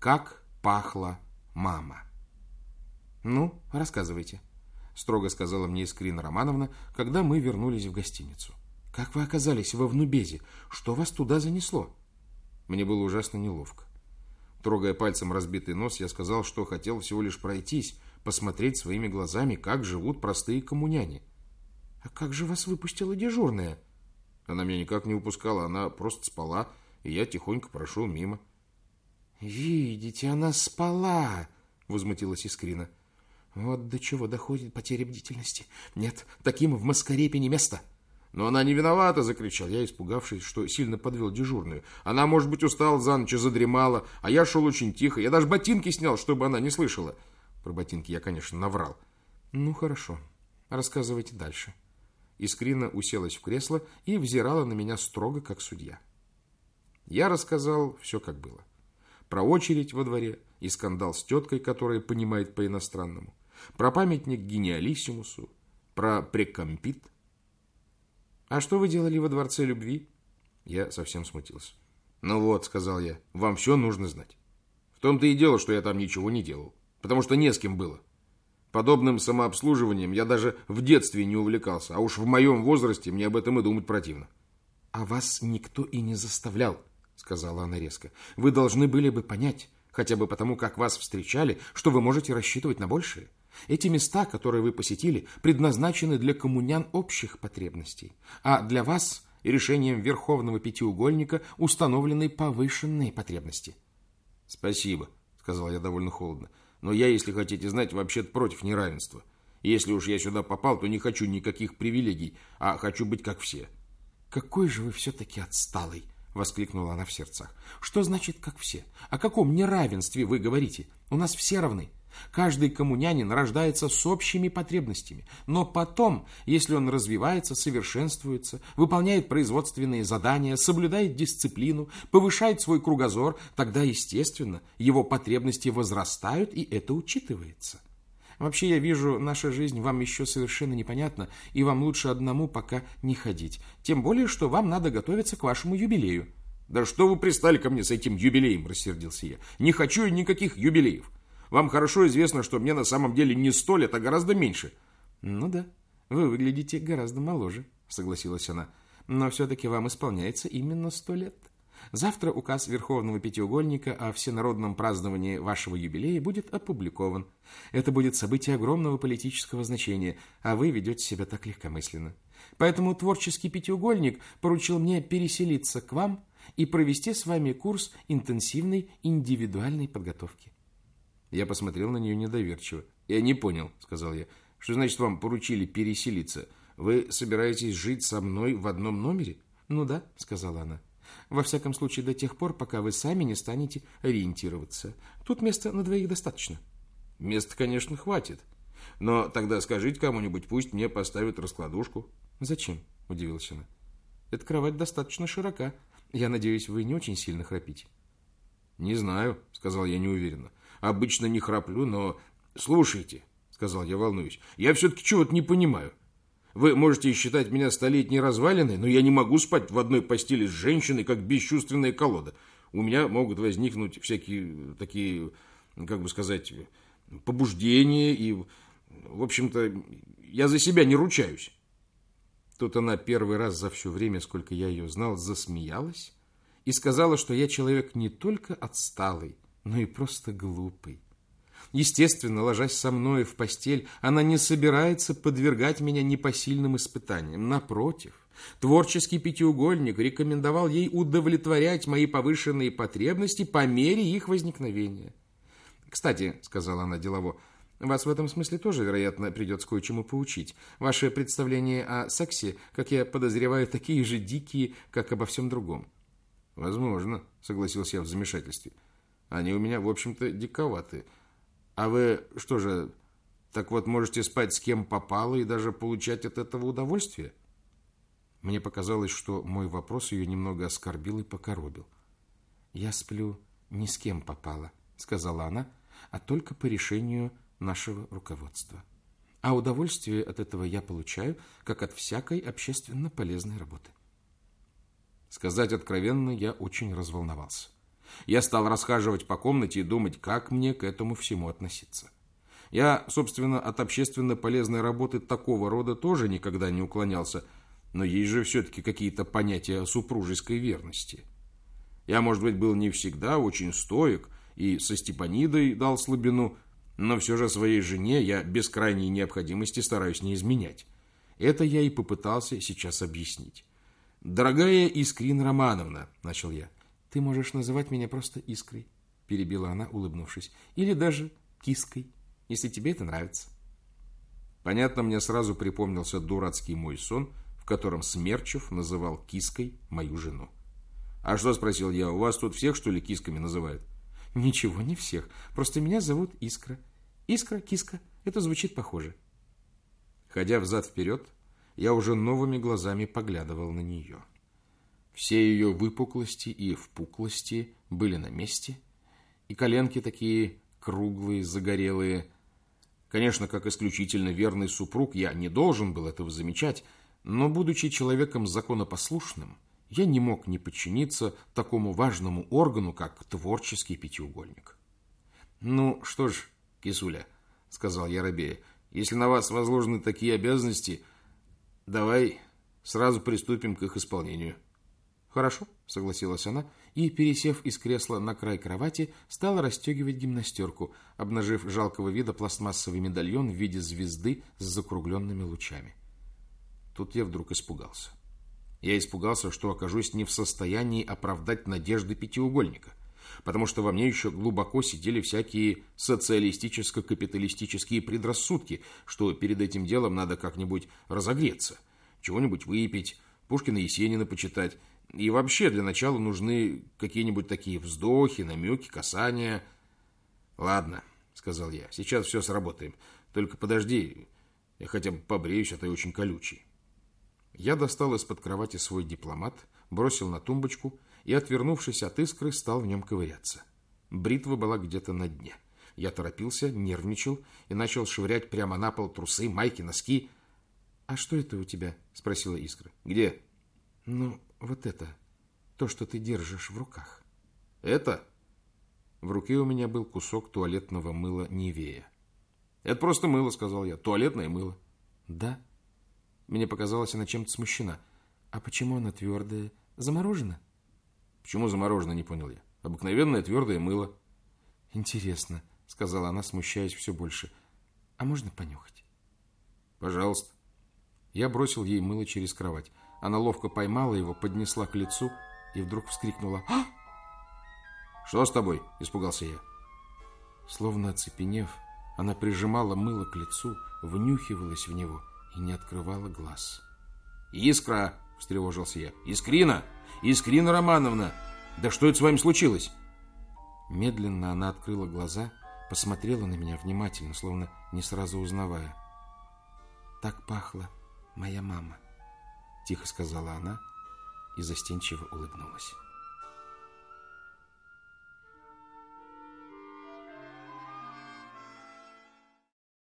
как пахла мама. «Ну, рассказывайте», — строго сказала мне Искрина Романовна, когда мы вернулись в гостиницу. «Как вы оказались во Внубезе? Что вас туда занесло?» Мне было ужасно неловко. Трогая пальцем разбитый нос, я сказал, что хотел всего лишь пройтись, посмотреть своими глазами, как живут простые коммуняне. «А как же вас выпустила дежурная?» Она меня никак не упускала, она просто спала, и я тихонько прошел мимо. «Видите, она спала!» — возмутилась Искрина. Вот до чего доходит потеря бдительности. Нет, таким в Маскарепе не место. Но она не виновата, закричал я, испугавшись, что сильно подвел дежурную. Она, может быть, устала за ночь и задремала, а я шел очень тихо. Я даже ботинки снял, чтобы она не слышала. Про ботинки я, конечно, наврал. Ну, хорошо. Рассказывайте дальше. Искрина уселась в кресло и взирала на меня строго, как судья. Я рассказал все, как было. Про очередь во дворе и скандал с теткой, которая понимает по-иностранному про памятник гениалиссимусу, про прекомпит. «А что вы делали во Дворце Любви?» Я совсем смутился. «Ну вот», — сказал я, — «вам все нужно знать. В том-то и дело, что я там ничего не делал, потому что не с кем было. Подобным самообслуживанием я даже в детстве не увлекался, а уж в моем возрасте мне об этом и думать противно». «А вас никто и не заставлял», — сказала она резко. «Вы должны были бы понять, хотя бы потому, как вас встречали, что вы можете рассчитывать на большее. Эти места, которые вы посетили, предназначены для коммунян общих потребностей, а для вас решением Верховного Пятиугольника установлены повышенные потребности. «Спасибо», — сказал я довольно холодно, «но я, если хотите знать, вообще-то против неравенства. Если уж я сюда попал, то не хочу никаких привилегий, а хочу быть как все». «Какой же вы все-таки отсталый!» — воскликнула она в сердцах. «Что значит «как все»? О каком неравенстве вы говорите? У нас все равны. Каждый коммунянин рождается с общими потребностями, но потом, если он развивается, совершенствуется, выполняет производственные задания, соблюдает дисциплину, повышает свой кругозор, тогда, естественно, его потребности возрастают, и это учитывается. Вообще, я вижу, наша жизнь вам еще совершенно непонятна, и вам лучше одному пока не ходить. Тем более, что вам надо готовиться к вашему юбилею. «Да что вы пристали ко мне с этим юбилеем?» – рассердился я. «Не хочу я никаких юбилеев. Вам хорошо известно, что мне на самом деле не сто лет, а гораздо меньше». «Ну да, вы выглядите гораздо моложе», — согласилась она. «Но все-таки вам исполняется именно сто лет. Завтра указ Верховного Пятиугольника о всенародном праздновании вашего юбилея будет опубликован. Это будет событие огромного политического значения, а вы ведете себя так легкомысленно. Поэтому творческий пятиугольник поручил мне переселиться к вам и провести с вами курс интенсивной индивидуальной подготовки. Я посмотрел на нее недоверчиво. «Я не понял», — сказал я. «Что значит вам поручили переселиться? Вы собираетесь жить со мной в одном номере?» «Ну да», — сказала она. «Во всяком случае, до тех пор, пока вы сами не станете ориентироваться. Тут места на двоих достаточно». «Места, конечно, хватит. Но тогда скажите кому-нибудь, пусть мне поставят раскладушку». «Зачем?» — удивилась она. «Эта кровать достаточно широка. Я надеюсь, вы не очень сильно храпите». «Не знаю», — сказал я неуверенно. Обычно не храплю, но... Слушайте, сказал я, волнуюсь, я все-таки чего-то не понимаю. Вы можете считать меня столетней развалиной, но я не могу спать в одной постели с женщиной, как бесчувственная колода. У меня могут возникнуть всякие такие, как бы сказать, побуждения, и, в общем-то, я за себя не ручаюсь. Тут она первый раз за все время, сколько я ее знал, засмеялась и сказала, что я человек не только отсталый, но и просто глупый. Естественно, ложась со мной в постель, она не собирается подвергать меня непосильным испытаниям. Напротив, творческий пятиугольник рекомендовал ей удовлетворять мои повышенные потребности по мере их возникновения. «Кстати», — сказала она делово, — «вас в этом смысле тоже, вероятно, придется кое-чему поучить. Ваши представления о сексе, как я подозреваю, такие же дикие, как обо всем другом». «Возможно», — согласился я в замешательстве. Они у меня, в общем-то, диковаты. А вы что же, так вот можете спать с кем попало и даже получать от этого удовольствие? Мне показалось, что мой вопрос ее немного оскорбил и покоробил. «Я сплю ни с кем попало», — сказала она, «а только по решению нашего руководства. А удовольствие от этого я получаю, как от всякой общественно полезной работы». Сказать откровенно, я очень разволновался. Я стал расхаживать по комнате и думать, как мне к этому всему относиться. Я, собственно, от общественно полезной работы такого рода тоже никогда не уклонялся, но есть же все-таки какие-то понятия супружеской верности. Я, может быть, был не всегда очень стоек и со Степанидой дал слабину, но все же своей жене я без крайней необходимости стараюсь не изменять. Это я и попытался сейчас объяснить. «Дорогая Искрин Романовна», — начал я, — «ты можешь называть меня просто Искрой», — перебила она, улыбнувшись, — «или даже Киской» если тебе это нравится. Понятно, мне сразу припомнился дурацкий мой сон, в котором Смерчев называл киской мою жену. «А что?» – спросил я. «У вас тут всех, что ли, кисками называют?» «Ничего, не всех. Просто меня зовут Искра. Искра, киска. Это звучит похоже». Ходя взад-вперед, я уже новыми глазами поглядывал на нее. Все ее выпуклости и впуклости были на месте, и коленки такие круглые, загорелые, Конечно, как исключительно верный супруг, я не должен был этого замечать, но, будучи человеком законопослушным, я не мог не подчиниться такому важному органу, как творческий пятиугольник. «Ну, что ж, кисуля», — сказал я рабея, — «если на вас возложены такие обязанности, давай сразу приступим к их исполнению». «Хорошо», — согласилась она, и, пересев из кресла на край кровати, стала расстегивать гимнастерку, обнажив жалкого вида пластмассовый медальон в виде звезды с закругленными лучами. Тут я вдруг испугался. Я испугался, что окажусь не в состоянии оправдать надежды пятиугольника, потому что во мне еще глубоко сидели всякие социалистическо-капиталистические предрассудки, что перед этим делом надо как-нибудь разогреться, чего-нибудь выпить, Пушкина Есенина почитать, и вообще для начала нужны какие-нибудь такие вздохи, намеки, касания. Ладно, сказал я, сейчас все сработаем. Только подожди, я хотя бы побреюсь, а ты очень колючий. Я достал из-под кровати свой дипломат, бросил на тумбочку и, отвернувшись от искры, стал в нем ковыряться. Бритва была где-то на дне. Я торопился, нервничал и начал швырять прямо на пол трусы, майки, носки. «А что это у тебя?» – спросила искра. «Где?» «Ну, вот это, то, что ты держишь в руках. Это? В руке у меня был кусок туалетного мыла Невея. Это просто мыло, сказал я. Туалетное мыло. Да. Мне показалось, она чем-то смущена. А почему она твердая? Заморожена? Почему заморожена, не понял я. Обыкновенное твердое мыло. Интересно, сказала она, смущаясь все больше. А можно понюхать? Пожалуйста. Я бросил ей мыло через кровать. Она ловко поймала его, поднесла к лицу и вдруг вскрикнула «А!» «Что с тобой?» – испугался я. Словно оцепенев, она прижимала мыло к лицу, внюхивалась в него и не открывала глаз. «Искра!» – встревожился я. «Искрина! Искрина Романовна! Да что это с вами случилось?» Медленно она открыла глаза, посмотрела на меня внимательно, словно не сразу узнавая. Так пахла моя мама. — тихо сказала она и застенчиво улыбнулась.